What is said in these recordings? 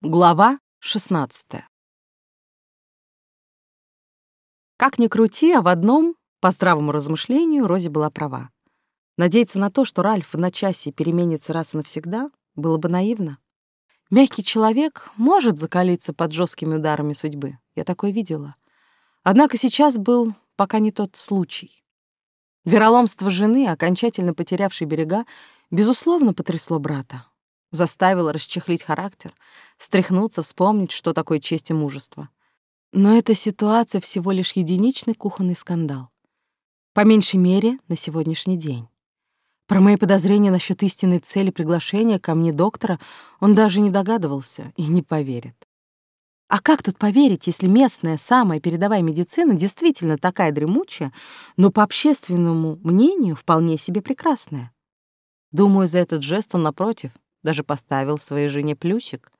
Глава 16 Как ни крути, а в одном, по здравому размышлению, Рози была права. Надеяться на то, что Ральф в одночасье переменится раз и навсегда, было бы наивно. Мягкий человек может закалиться под жесткими ударами судьбы. Я такое видела. Однако сейчас был пока не тот случай. Вероломство жены, окончательно потерявшей берега, безусловно, потрясло брата заставила расчехлить характер, встряхнуться, вспомнить, что такое честь и мужество. Но эта ситуация всего лишь единичный кухонный скандал. По меньшей мере, на сегодняшний день. Про мои подозрения насчет истинной цели приглашения ко мне доктора он даже не догадывался и не поверит. А как тут поверить, если местная самая передовая медицина действительно такая дремучая, но по общественному мнению вполне себе прекрасная? Думаю, за этот жест он, напротив, даже поставил своей жене плюсик.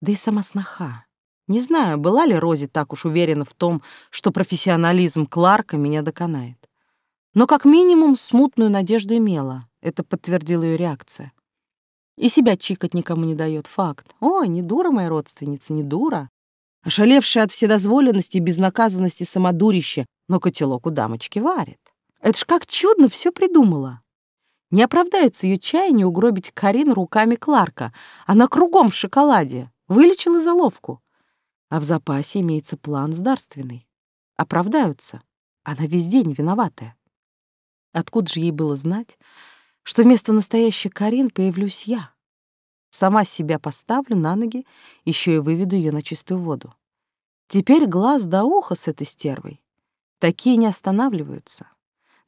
Да и сама сноха. Не знаю, была ли Рози так уж уверена в том, что профессионализм Кларка меня доконает. Но как минимум смутную надежду имела. Это подтвердила ее реакция. И себя чикать никому не дает факт. Ой, не дура моя родственница, не дура. Ошалевшая от вседозволенности и безнаказанности самодурище, но котелок у дамочки варит. Это ж как чудно все придумала. Не оправдается ее чаяние угробить Карин руками Кларка. Она кругом в шоколаде. Вылечила заловку. А в запасе имеется план сдарственный. Оправдаются. Она везде не виноватая. Откуда же ей было знать, что вместо настоящей Карин появлюсь я? Сама себя поставлю на ноги, еще и выведу ее на чистую воду. Теперь глаз до уха с этой стервой. Такие не останавливаются.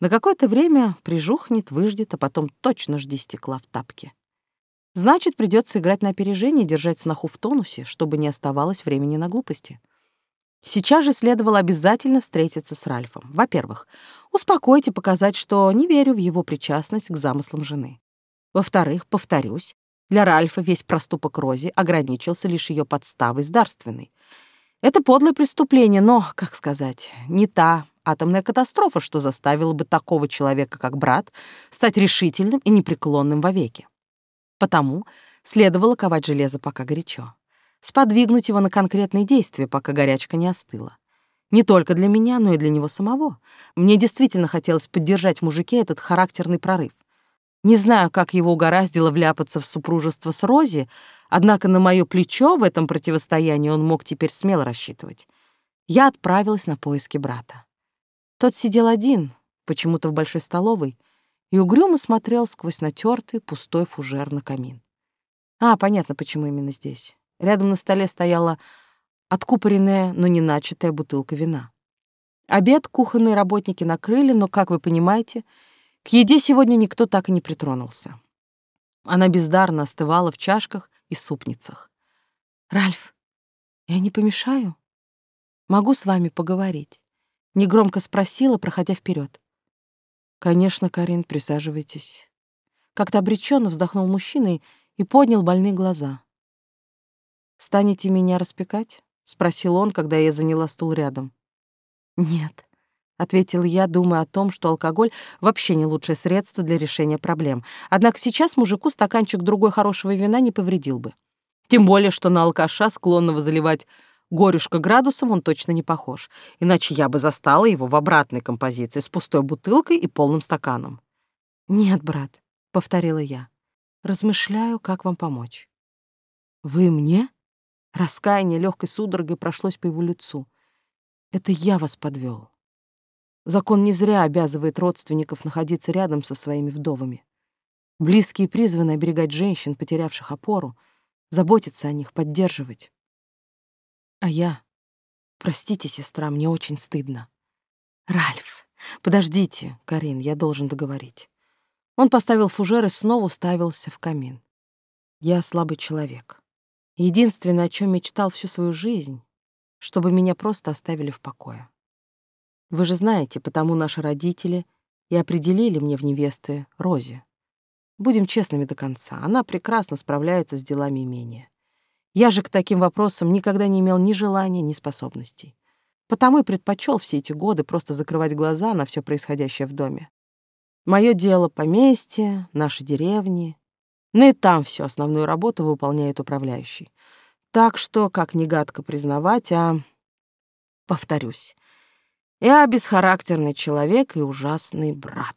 На какое-то время прижухнет, выждет, а потом точно жди стекла в тапке. Значит, придется играть на опережение и держать сноху в тонусе, чтобы не оставалось времени на глупости. Сейчас же следовало обязательно встретиться с Ральфом. Во-первых, успокоить и показать, что не верю в его причастность к замыслам жены. Во-вторых, повторюсь, для Ральфа весь проступок Рози ограничился лишь ее подставой с дарственной. Это подлое преступление, но, как сказать, не та атомная катастрофа, что заставила бы такого человека, как брат, стать решительным и непреклонным вовеки. Потому следовало ковать железо пока горячо, сподвигнуть его на конкретные действия, пока горячка не остыла. Не только для меня, но и для него самого. Мне действительно хотелось поддержать в мужике этот характерный прорыв. Не знаю, как его угораздило вляпаться в супружество с Рози, однако на мое плечо в этом противостоянии он мог теперь смело рассчитывать. Я отправилась на поиски брата. Тот сидел один, почему-то в большой столовой, и угрюмо смотрел сквозь натертый пустой фужер на камин. А, понятно, почему именно здесь. Рядом на столе стояла откупоренная, но не начатая бутылка вина. Обед кухонные работники накрыли, но, как вы понимаете, к еде сегодня никто так и не притронулся. Она бездарно остывала в чашках и супницах. «Ральф, я не помешаю? Могу с вами поговорить?» Негромко спросила, проходя вперед. «Конечно, Карин, присаживайтесь». Как-то обреченно вздохнул мужчина и поднял больные глаза. «Станете меня распекать?» — спросил он, когда я заняла стул рядом. «Нет», — ответил я, думая о том, что алкоголь вообще не лучшее средство для решения проблем. Однако сейчас мужику стаканчик другой хорошего вина не повредил бы. Тем более, что на алкаша, склонного заливать Горюшка градусом он точно не похож, иначе я бы застала его в обратной композиции с пустой бутылкой и полным стаканом. «Нет, брат», — повторила я, — «размышляю, как вам помочь». «Вы мне?» Раскаяние легкой судорогой прошлось по его лицу. «Это я вас подвел. Закон не зря обязывает родственников находиться рядом со своими вдовами. Близкие призваны оберегать женщин, потерявших опору, заботиться о них, поддерживать. А я... Простите, сестра, мне очень стыдно. Ральф, подождите, Карин, я должен договорить. Он поставил фужер и снова уставился в камин. Я слабый человек. Единственное, о чем мечтал всю свою жизнь, чтобы меня просто оставили в покое. Вы же знаете, потому наши родители и определили мне в невесты Рози. Будем честными до конца, она прекрасно справляется с делами имения. Я же к таким вопросам никогда не имел ни желания, ни способностей. Потому и предпочел все эти годы просто закрывать глаза на все происходящее в доме. Мое дело — поместье, наши деревни. Ну и там всю основную работу выполняет управляющий. Так что, как не гадко признавать, а... Повторюсь, я бесхарактерный человек и ужасный брат.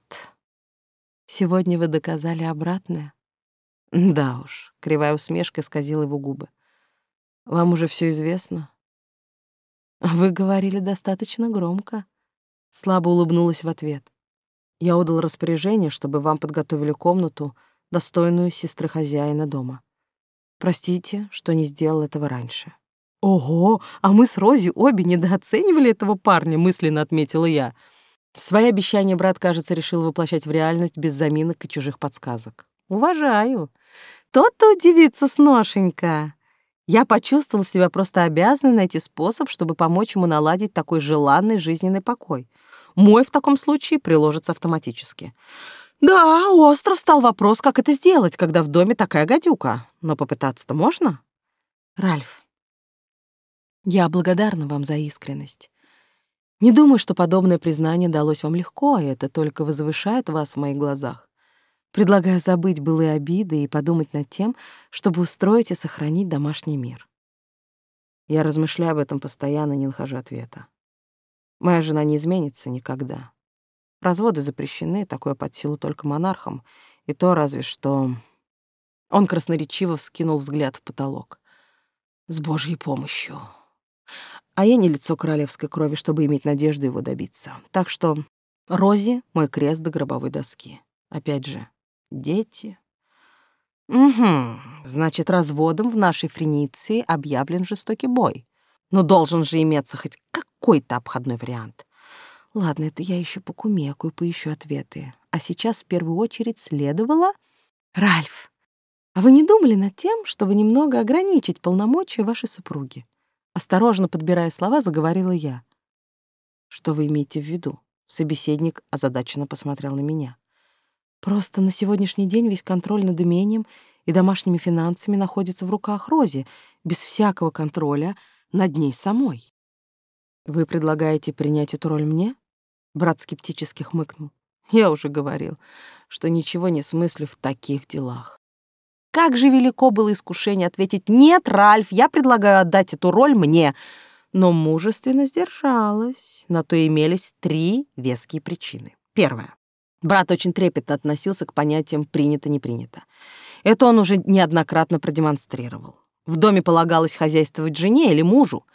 Сегодня вы доказали обратное. Да уж, кривая усмешка сказила его губы. Вам уже все известно? Вы говорили достаточно громко. Слабо улыбнулась в ответ. Я отдал распоряжение, чтобы вам подготовили комнату, достойную сестры хозяина дома. Простите, что не сделал этого раньше. Ого, а мы с Рози обе недооценивали этого парня, мысленно отметила я. Свои обещания брат, кажется, решил воплощать в реальность без заминок и чужих подсказок. Уважаю. Тот-то удивится сношенька. Я почувствовал себя просто обязанной найти способ, чтобы помочь ему наладить такой желанный жизненный покой. Мой в таком случае приложится автоматически. Да, остро встал вопрос, как это сделать, когда в доме такая гадюка. Но попытаться-то можно? Ральф, я благодарна вам за искренность. Не думаю, что подобное признание далось вам легко, и это только возвышает вас в моих глазах. Предлагаю забыть былые обиды и подумать над тем, чтобы устроить и сохранить домашний мир. Я размышляю об этом постоянно, не нахожу ответа. Моя жена не изменится никогда. Разводы запрещены, такое под силу только монархам, и то разве что... Он красноречиво вскинул взгляд в потолок. С Божьей помощью. А я не лицо королевской крови, чтобы иметь надежду его добиться. Так что Рози — мой крест до гробовой доски. Опять же, дети. Угу, значит, разводом в нашей Френиции объявлен жестокий бой. Но должен же иметься хоть какой-то обходной вариант. Ладно, это я еще покумекаю, поищу ответы. А сейчас в первую очередь следовало... Ральф, а вы не думали над тем, чтобы немного ограничить полномочия вашей супруги? Осторожно подбирая слова, заговорила я. Что вы имеете в виду? Собеседник озадаченно посмотрел на меня. Просто на сегодняшний день весь контроль над имением и домашними финансами находится в руках Рози, без всякого контроля над ней самой. Вы предлагаете принять эту роль мне? Брат скептически хмыкнул. Я уже говорил, что ничего не смыслю в таких делах. Как же велико было искушение ответить «Нет, Ральф, я предлагаю отдать эту роль мне». Но мужественно сдержалась. На то имелись три веские причины. Первое. Брат очень трепетно относился к понятиям «принято-не принято». Это он уже неоднократно продемонстрировал. В доме полагалось хозяйствовать жене или мужу.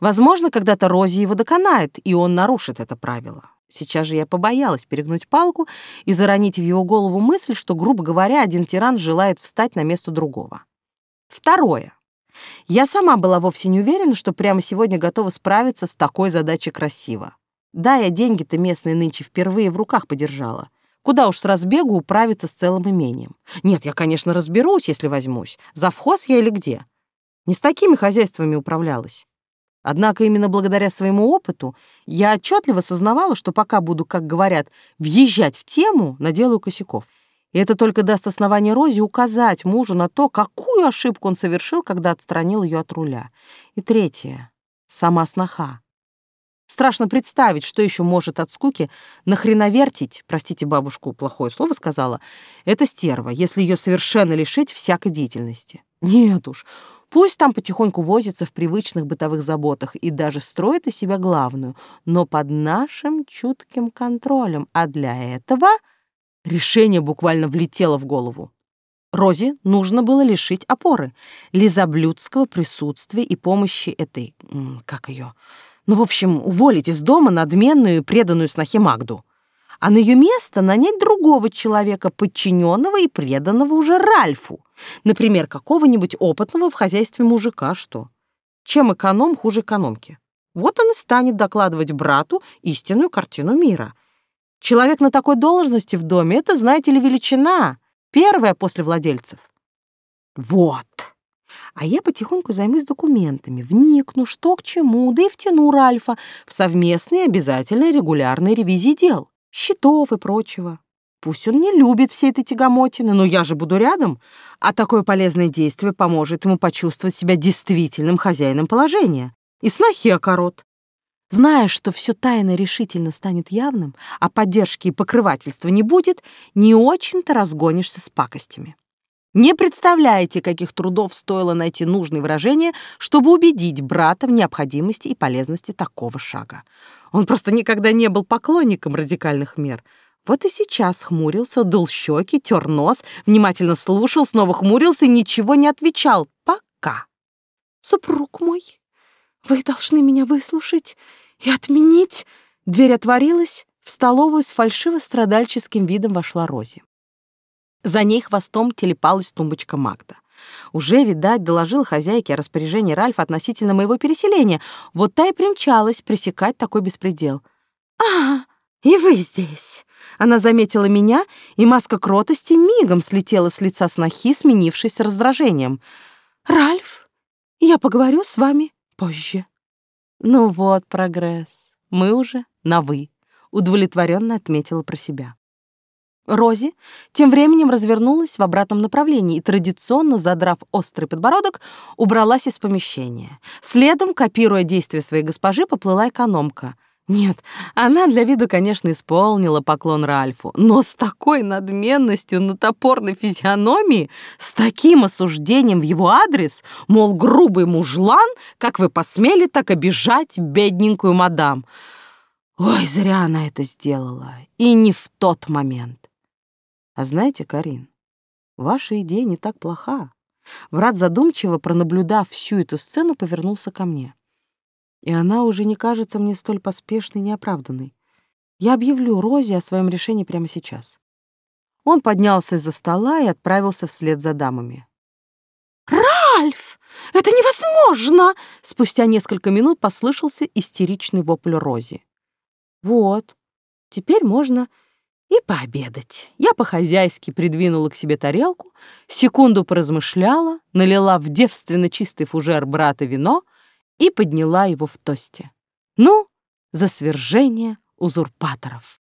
Возможно, когда-то Рози его доконает, и он нарушит это правило. Сейчас же я побоялась перегнуть палку и заронить в его голову мысль, что, грубо говоря, один тиран желает встать на место другого. Второе. Я сама была вовсе не уверена, что прямо сегодня готова справиться с такой задачей красиво. Да, я деньги-то местные нынче впервые в руках подержала. Куда уж с разбегу управиться с целым имением. Нет, я, конечно, разберусь, если возьмусь. Завхоз я или где. Не с такими хозяйствами управлялась. Однако именно благодаря своему опыту я отчетливо сознавала, что пока буду, как говорят, въезжать в тему, наделаю косяков. И это только даст основание Розе указать мужу на то, какую ошибку он совершил, когда отстранил ее от руля. И третье — сама сноха. Страшно представить, что еще может от скуки нахреновертить, простите бабушку, плохое слово сказала, эта стерва, если ее совершенно лишить всякой деятельности. Нет уж, Пусть там потихоньку возится в привычных бытовых заботах и даже строит из себя главную, но под нашим чутким контролем. А для этого решение буквально влетело в голову. Розе нужно было лишить опоры, лизоблюдского присутствия и помощи этой... как ее... Ну, в общем, уволить из дома надменную и преданную снохе Магду а на ее место нанять другого человека, подчиненного и преданного уже Ральфу. Например, какого-нибудь опытного в хозяйстве мужика, что? Чем эконом хуже экономки? Вот он и станет докладывать брату истинную картину мира. Человек на такой должности в доме — это, знаете ли, величина, первая после владельцев. Вот. А я потихоньку займусь документами, вникну, что к чему, да и втяну Ральфа в совместные обязательные регулярные ревизии дел счетов и прочего. Пусть он не любит всей этой тягомотины, но я же буду рядом, а такое полезное действие поможет ему почувствовать себя действительным хозяином положения. И снохи окорот. Зная, что все тайно решительно станет явным, а поддержки и покрывательства не будет, не очень-то разгонишься с пакостями. Не представляете, каких трудов стоило найти нужные выражения, чтобы убедить брата в необходимости и полезности такого шага. Он просто никогда не был поклонником радикальных мер. Вот и сейчас хмурился, дул щеки, тер нос, внимательно слушал, снова хмурился и ничего не отвечал. Пока. «Супруг мой, вы должны меня выслушать и отменить». Дверь отворилась, в столовую с фальшиво-страдальческим видом вошла Рози. За ней хвостом телепалась тумбочка Магда. Уже, видать, доложил хозяйке о распоряжении Ральфа относительно моего переселения. Вот та и примчалась пресекать такой беспредел. «А, и вы здесь!» Она заметила меня, и маска кротости мигом слетела с лица снохи, сменившись раздражением. «Ральф, я поговорю с вами позже». «Ну вот, прогресс. Мы уже на «вы», — удовлетворенно отметила про себя. Рози тем временем развернулась в обратном направлении и, традиционно задрав острый подбородок, убралась из помещения. Следом, копируя действия своей госпожи, поплыла экономка. Нет, она для виду, конечно, исполнила поклон Ральфу, но с такой надменностью на топорной физиономии, с таким осуждением в его адрес, мол, грубый мужлан, как вы посмели так обижать бедненькую мадам. Ой, зря она это сделала, и не в тот момент. А знаете, Карин, ваша идея не так плоха. Врат задумчиво, пронаблюдав всю эту сцену, повернулся ко мне. И она уже не кажется мне столь поспешной и неоправданной. Я объявлю Розе о своем решении прямо сейчас. Он поднялся из-за стола и отправился вслед за дамами. «Ральф, это невозможно!» Спустя несколько минут послышался истеричный вопль Рози. «Вот, теперь можно и пообедать. Я по-хозяйски придвинула к себе тарелку, секунду поразмышляла, налила в девственно чистый фужер брата вино и подняла его в тосте. Ну, за свержение узурпаторов.